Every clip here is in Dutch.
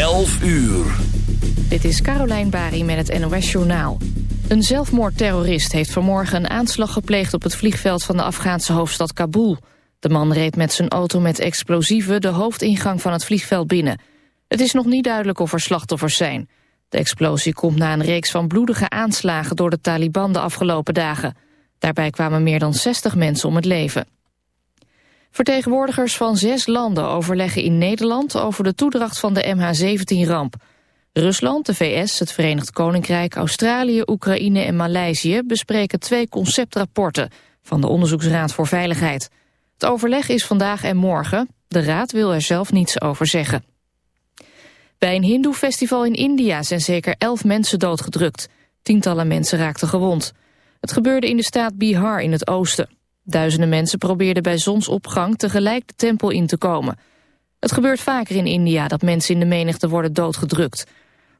11 uur. Dit is Carolijn Bari met het NOS Journaal. Een zelfmoordterrorist heeft vanmorgen een aanslag gepleegd... op het vliegveld van de Afghaanse hoofdstad Kabul. De man reed met zijn auto met explosieven... de hoofdingang van het vliegveld binnen. Het is nog niet duidelijk of er slachtoffers zijn. De explosie komt na een reeks van bloedige aanslagen... door de Taliban de afgelopen dagen. Daarbij kwamen meer dan 60 mensen om het leven. Vertegenwoordigers van zes landen overleggen in Nederland over de toedracht van de MH17-ramp. Rusland, de VS, het Verenigd Koninkrijk, Australië, Oekraïne en Maleisië bespreken twee conceptrapporten van de Onderzoeksraad voor Veiligheid. Het overleg is vandaag en morgen. De raad wil er zelf niets over zeggen. Bij een hindoe-festival in India zijn zeker elf mensen doodgedrukt. Tientallen mensen raakten gewond. Het gebeurde in de staat Bihar in het oosten. Duizenden mensen probeerden bij zonsopgang tegelijk de tempel in te komen. Het gebeurt vaker in India dat mensen in de menigte worden doodgedrukt.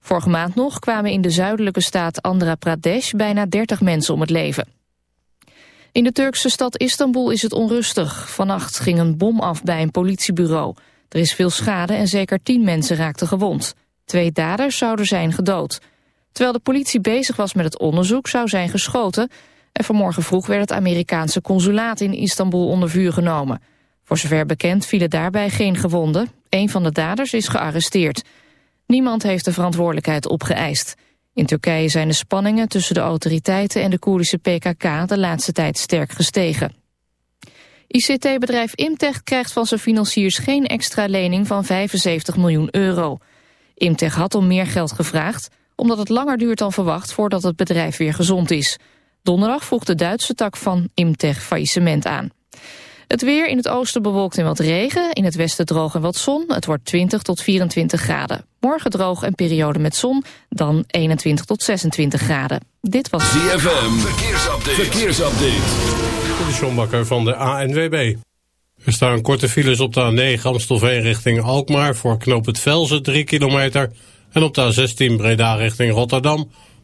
Vorige maand nog kwamen in de zuidelijke staat Andhra Pradesh bijna 30 mensen om het leven. In de Turkse stad Istanbul is het onrustig. Vannacht ging een bom af bij een politiebureau. Er is veel schade en zeker 10 mensen raakten gewond. Twee daders zouden zijn gedood. Terwijl de politie bezig was met het onderzoek zou zijn geschoten... En vanmorgen vroeg werd het Amerikaanse consulaat in Istanbul onder vuur genomen. Voor zover bekend vielen daarbij geen gewonden. Een van de daders is gearresteerd. Niemand heeft de verantwoordelijkheid opgeëist. In Turkije zijn de spanningen tussen de autoriteiten en de Koerdische PKK de laatste tijd sterk gestegen. ICT-bedrijf Imtech krijgt van zijn financiers geen extra lening van 75 miljoen euro. Imtech had om meer geld gevraagd, omdat het langer duurt dan verwacht voordat het bedrijf weer gezond is. Donderdag vroeg de Duitse tak van Imtech faillissement aan. Het weer in het oosten bewolkt en wat regen, in het westen droog en wat zon. Het wordt 20 tot 24 graden. Morgen droog en periode met zon, dan 21 tot 26 graden. Dit was ZFM, verkeersupdate. verkeersupdate. De Sjombakker van de ANWB. Er staan korte files op de A9 Amstelveen richting Alkmaar... voor knoop het Velzen 3 kilometer... en op de A16 Breda richting Rotterdam...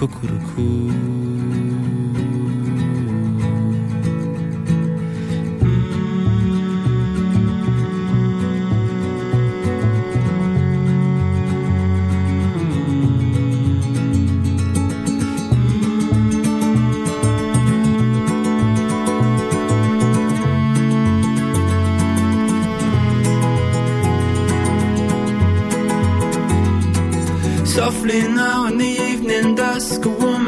Cuckoo.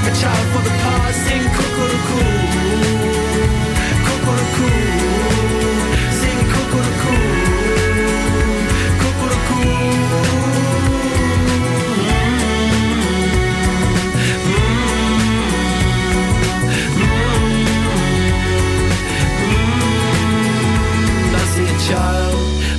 like a child for the past. Sing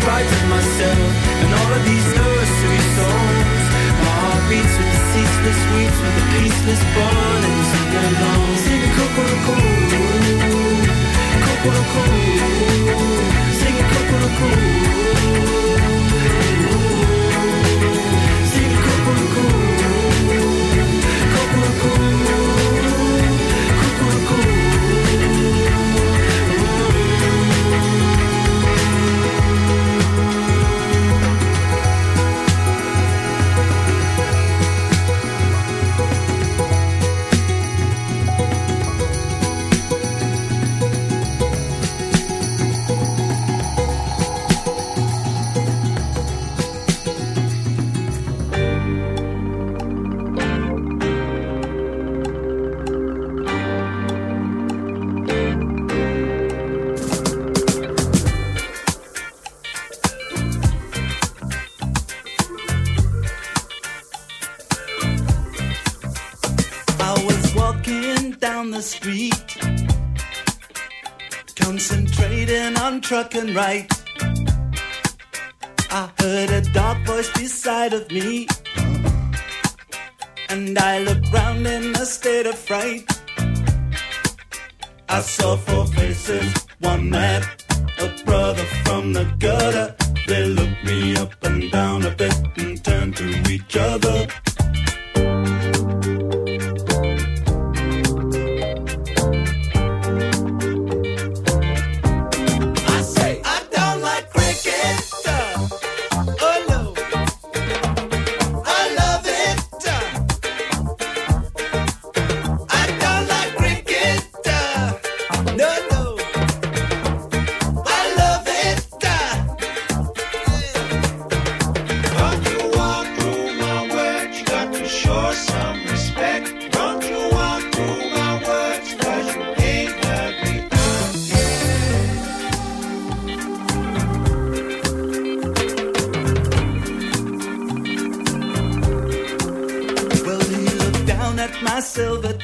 spite of myself and all of these nursery songs. My heart beats with the ceaseless weeps, with the peaceless burning to belong. Sing cuckoo-cuckoo, sing cuckoo-cuckoo.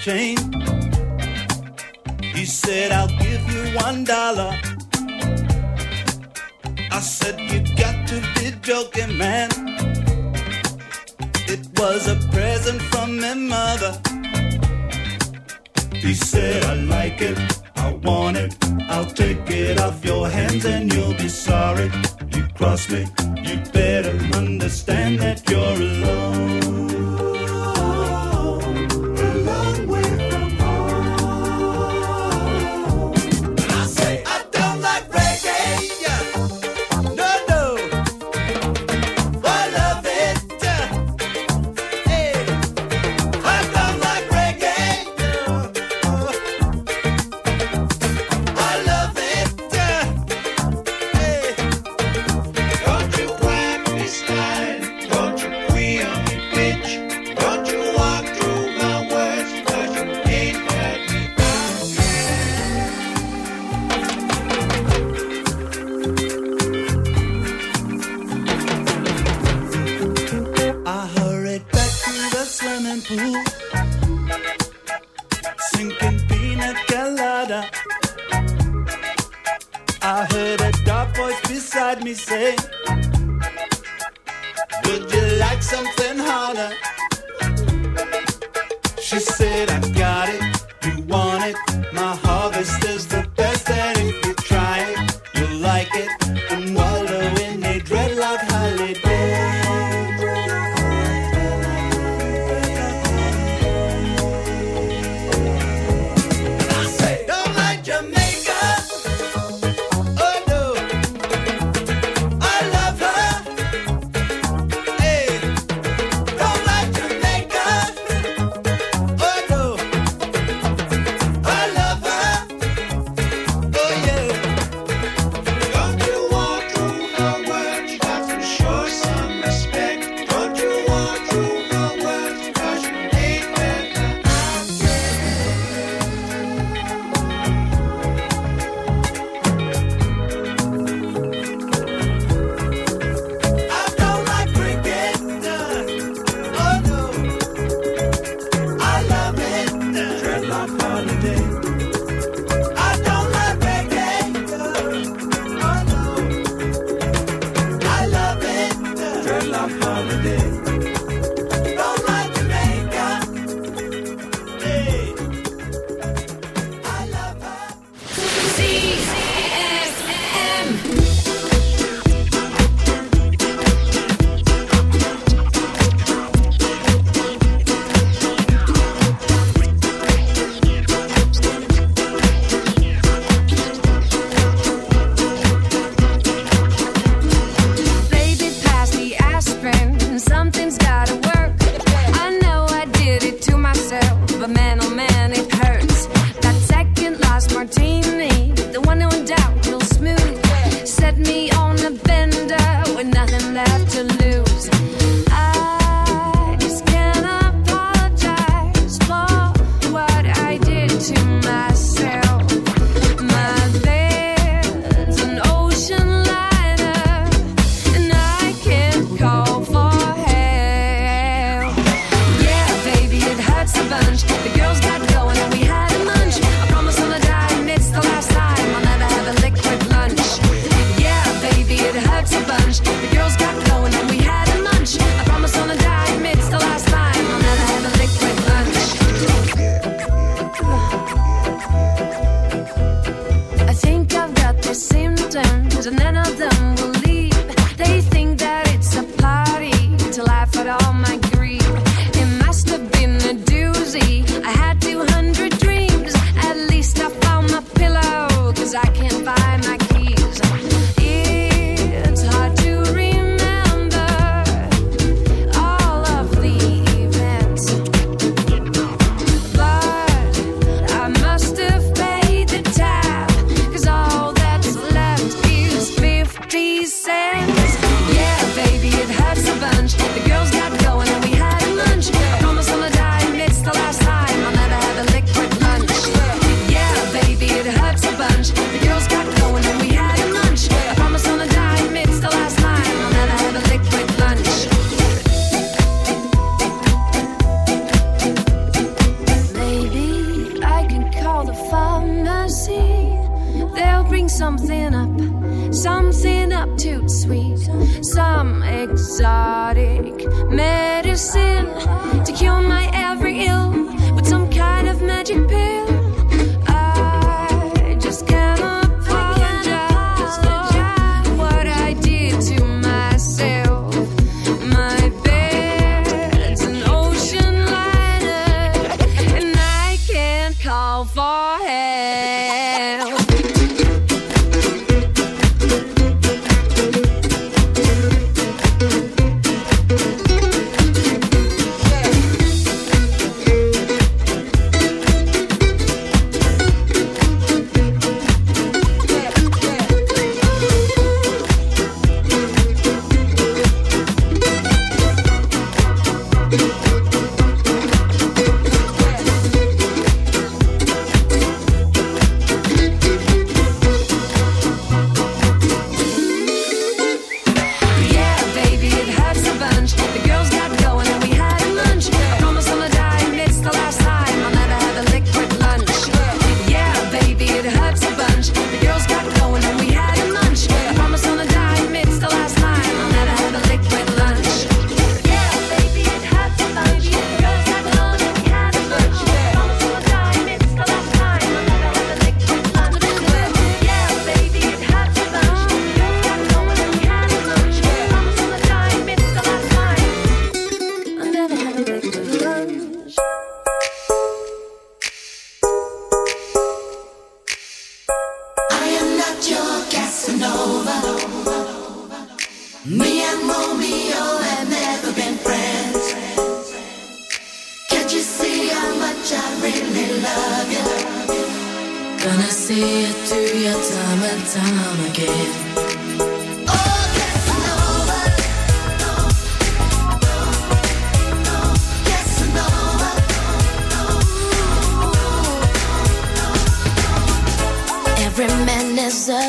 chain. He said, I'll give you one dollar. I said, You got to be joking, man.